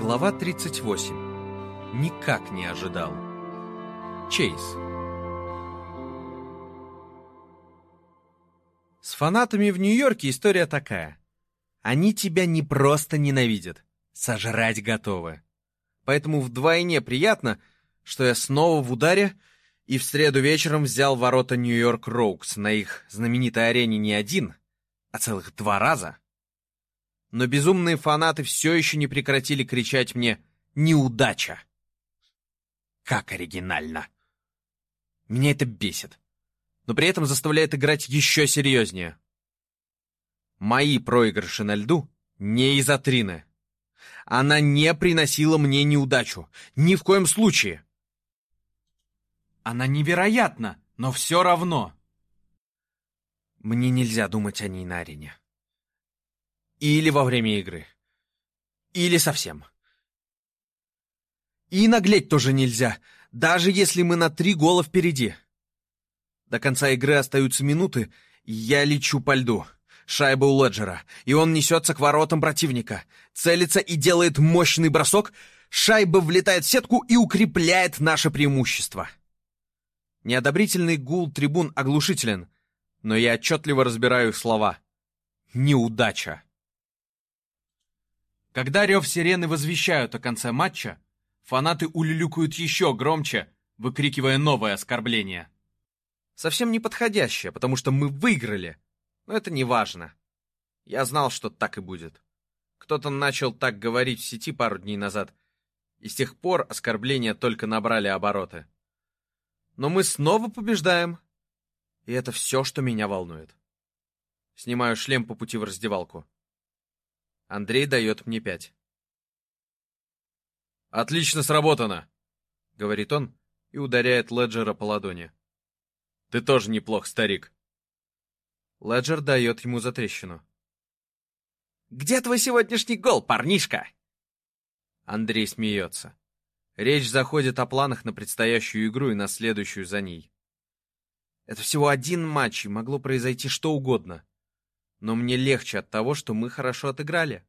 Глава 38. Никак не ожидал. Чейз. С фанатами в Нью-Йорке история такая. Они тебя не просто ненавидят, сожрать готовы. Поэтому вдвойне приятно, что я снова в ударе и в среду вечером взял ворота Нью-Йорк Роукс на их знаменитой арене не один, а целых два раза но безумные фанаты все еще не прекратили кричать мне «Неудача!». Как оригинально! Меня это бесит, но при этом заставляет играть еще серьезнее. Мои проигрыши на льду не из-за Трины. Она не приносила мне неудачу. Ни в коем случае. Она невероятна, но все равно. Мне нельзя думать о ней на арене. Или во время игры. Или совсем. И наглеть тоже нельзя, даже если мы на три гола впереди. До конца игры остаются минуты, я лечу по льду. Шайба у Леджера, и он несется к воротам противника. Целится и делает мощный бросок. Шайба влетает в сетку и укрепляет наше преимущество. Неодобрительный гул трибун оглушителен, но я отчетливо разбираю слова. Неудача. Когда рев сирены возвещают о конце матча, фанаты улюлюкают еще громче, выкрикивая новое оскорбление. Совсем неподходящее, потому что мы выиграли, но это не важно. Я знал, что так и будет. Кто-то начал так говорить в сети пару дней назад, и с тех пор оскорбления только набрали обороты. Но мы снова побеждаем, и это все, что меня волнует. Снимаю шлем по пути в раздевалку. Андрей дает мне пять. «Отлично сработано!» — говорит он и ударяет Леджера по ладони. «Ты тоже неплох, старик!» Леджер дает ему затрещину. «Где твой сегодняшний гол, парнишка?» Андрей смеется. Речь заходит о планах на предстоящую игру и на следующую за ней. Это всего один матч, и могло произойти что угодно но мне легче от того, что мы хорошо отыграли.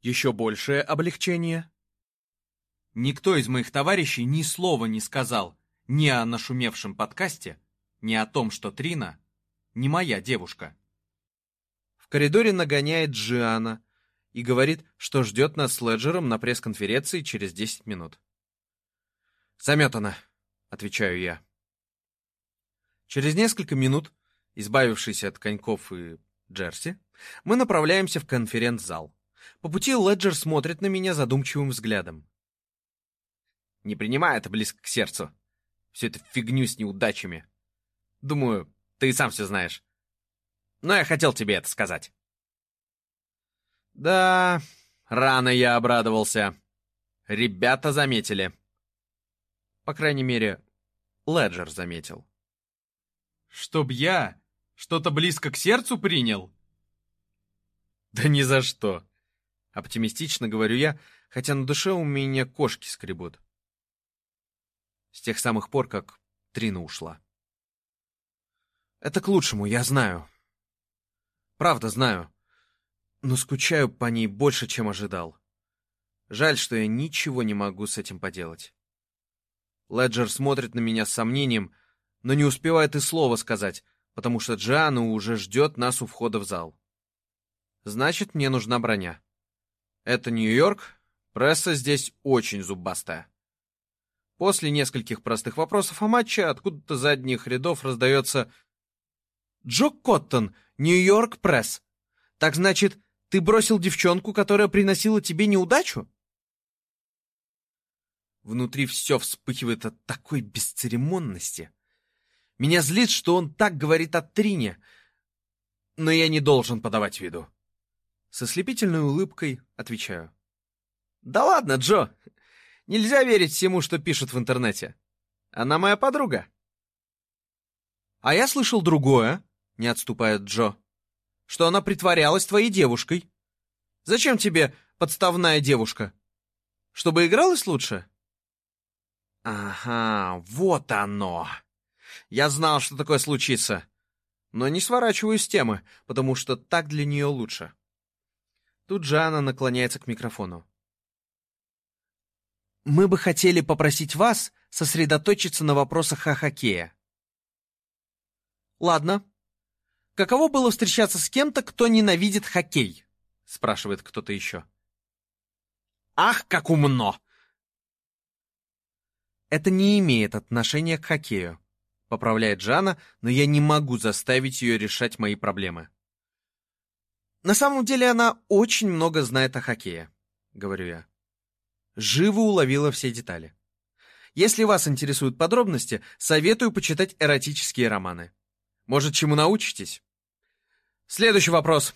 Еще большее облегчение. Никто из моих товарищей ни слова не сказал ни о нашумевшем подкасте, ни о том, что Трина не моя девушка. В коридоре нагоняет Джиана и говорит, что ждет нас с Леджером на пресс-конференции через 10 минут. «Заметано», — отвечаю я. Через несколько минут Избавившись от коньков и джерси, мы направляемся в конференц-зал. По пути Леджер смотрит на меня задумчивым взглядом. Не принимай это близко к сердцу. Всю эту фигню с неудачами. Думаю, ты и сам все знаешь. Но я хотел тебе это сказать. Да, рано я обрадовался. Ребята заметили. По крайней мере, Леджер заметил. Чтоб я что-то близко к сердцу принял? Да ни за что. Оптимистично говорю я, хотя на душе у меня кошки скребут. С тех самых пор, как Трина ушла. Это к лучшему, я знаю. Правда знаю. Но скучаю по ней больше, чем ожидал. Жаль, что я ничего не могу с этим поделать. Леджер смотрит на меня с сомнением, но не успевает и слова сказать, потому что Джиана уже ждет нас у входа в зал. Значит, мне нужна броня. Это Нью-Йорк, пресса здесь очень зубастая. После нескольких простых вопросов о матче откуда-то за одних рядов раздается «Джо Коттон, Нью-Йорк Пресс. Так значит, ты бросил девчонку, которая приносила тебе неудачу?» Внутри все вспыхивает от такой бесцеремонности. Меня злит, что он так говорит о Трине, но я не должен подавать виду. Со слепительной улыбкой отвечаю. «Да ладно, Джо! Нельзя верить всему, что пишут в интернете. Она моя подруга». «А я слышал другое», — не отступает Джо, «что она притворялась твоей девушкой. Зачем тебе подставная девушка? Чтобы игралась лучше?» «Ага, вот оно!» Я знал, что такое случится. Но не сворачиваю с темы, потому что так для нее лучше. Тут Жанна наклоняется к микрофону. мы бы хотели попросить вас сосредоточиться на вопросах о хоккее. Ладно. Каково было встречаться с кем-то, кто ненавидит хоккей? Спрашивает кто-то еще. Ах, как умно! Это не имеет отношения к хоккею, поправляет Жанна, но я не могу заставить ее решать мои проблемы. На самом деле она очень много знает о хоккее, говорю я. Живо уловила все детали. Если вас интересуют подробности, советую почитать эротические романы. Может, чему научитесь? Следующий вопрос.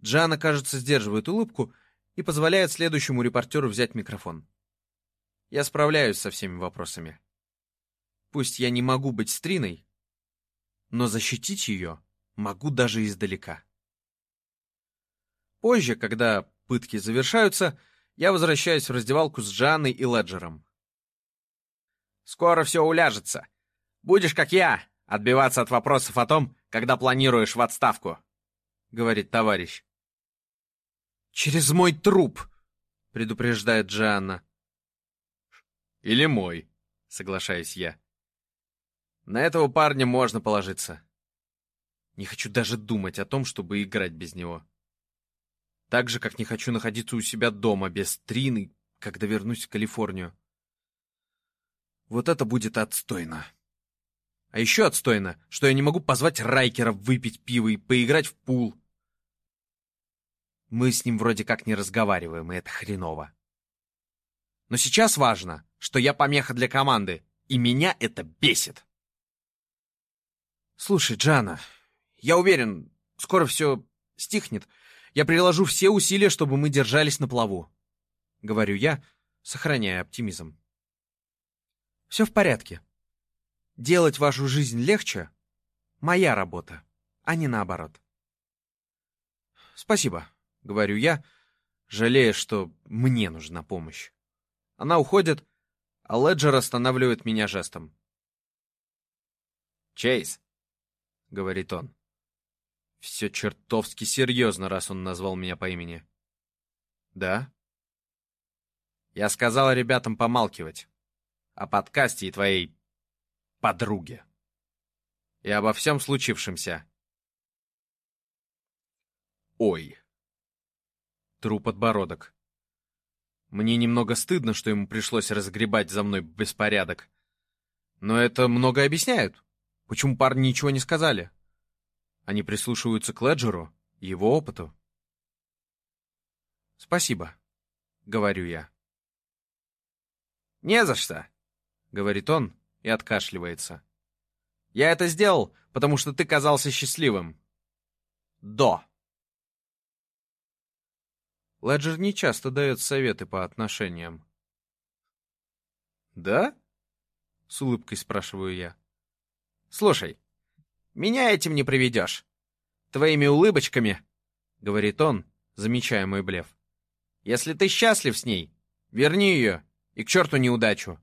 Джана, кажется, сдерживает улыбку и позволяет следующему репортеру взять микрофон. Я справляюсь со всеми вопросами. Пусть я не могу быть стриной, но защитить ее могу даже издалека. Позже, когда пытки завершаются, я возвращаюсь в раздевалку с Джанной и Леджером. «Скоро все уляжется. Будешь, как я, отбиваться от вопросов о том, когда планируешь в отставку», — говорит товарищ. «Через мой труп», — предупреждает Джанна. «Или мой», — соглашаюсь я. «На этого парня можно положиться. Не хочу даже думать о том, чтобы играть без него». Так же, как не хочу находиться у себя дома без Трины, когда вернусь в Калифорнию. Вот это будет отстойно. А еще отстойно, что я не могу позвать Райкера выпить пиво и поиграть в пул. Мы с ним вроде как не разговариваем, и это хреново. Но сейчас важно, что я помеха для команды, и меня это бесит. Слушай, Джана, я уверен, скоро все стихнет, я приложу все усилия, чтобы мы держались на плаву. Говорю я, сохраняя оптимизм. Все в порядке. Делать вашу жизнь легче — моя работа, а не наоборот. Спасибо, говорю я, жалея, что мне нужна помощь. Она уходит, а Леджер останавливает меня жестом. «Чейз», — говорит он, все чертовски серьезно, раз он назвал меня по имени. Да? Я сказал ребятам помалкивать. О подкасте и твоей подруге. И обо всем случившемся. Ой. Тру подбородок. Мне немного стыдно, что ему пришлось разгребать за мной беспорядок. Но это много объясняет. Почему парни ничего не сказали? Они прислушиваются к Леджеру и его опыту. «Спасибо», — говорю я. «Не за что», — говорит он и откашливается. «Я это сделал, потому что ты казался счастливым. До». Леджер не часто дает советы по отношениям. «Да?» — с улыбкой спрашиваю я. «Слушай, меня этим не приведешь. Твоими улыбочками, — говорит он, замечая мой блеф. Если ты счастлив с ней, верни ее и к черту неудачу.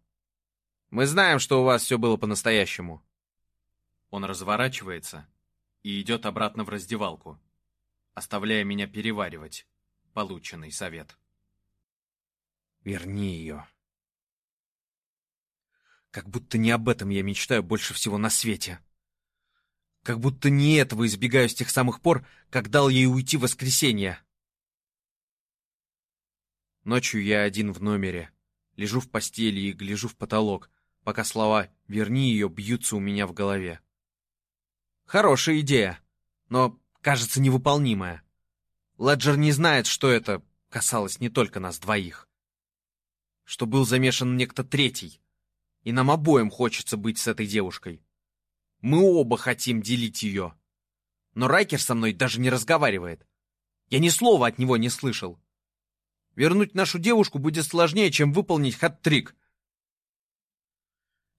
Мы знаем, что у вас все было по-настоящему. Он разворачивается и идет обратно в раздевалку, оставляя меня переваривать полученный совет. Верни ее. Как будто не об этом я мечтаю больше всего на свете. Как будто не этого избегаю с тех самых пор, как дал ей уйти в воскресенье. Ночью я один в номере. Лежу в постели и гляжу в потолок, пока слова «верни ее» бьются у меня в голове. Хорошая идея, но, кажется, невыполнимая. Леджер не знает, что это касалось не только нас двоих. Что был замешан некто третий, и нам обоим хочется быть с этой девушкой. Мы оба хотим делить ее. Но Райкер со мной даже не разговаривает. Я ни слова от него не слышал. Вернуть нашу девушку будет сложнее, чем выполнить хат-трик.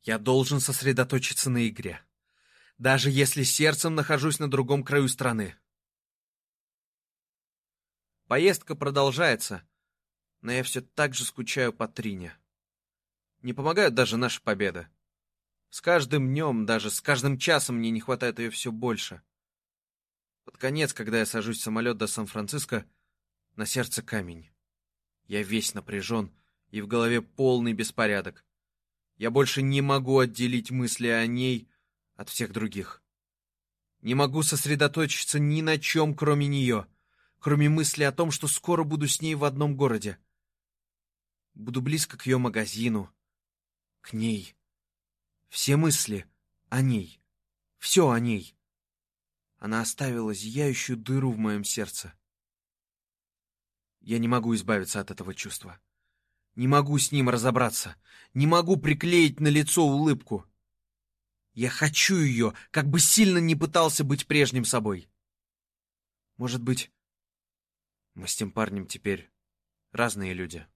Я должен сосредоточиться на игре. Даже если сердцем нахожусь на другом краю страны. Поездка продолжается, но я все так же скучаю по Трине. Не помогают даже наши победы. С каждым днем, даже с каждым часом мне не хватает ее все больше. Под конец, когда я сажусь в самолет до Сан-Франциско, на сердце камень. Я весь напряжен и в голове полный беспорядок. Я больше не могу отделить мысли о ней от всех других. Не могу сосредоточиться ни на чем, кроме нее, кроме мысли о том, что скоро буду с ней в одном городе. Буду близко к ее магазину, к ней. Все мысли о ней, все о ней. Она оставила зияющую дыру в моем сердце. Я не могу избавиться от этого чувства. Не могу с ним разобраться. Не могу приклеить на лицо улыбку. Я хочу ее, как бы сильно не пытался быть прежним собой. Может быть, мы с тем парнем теперь разные люди.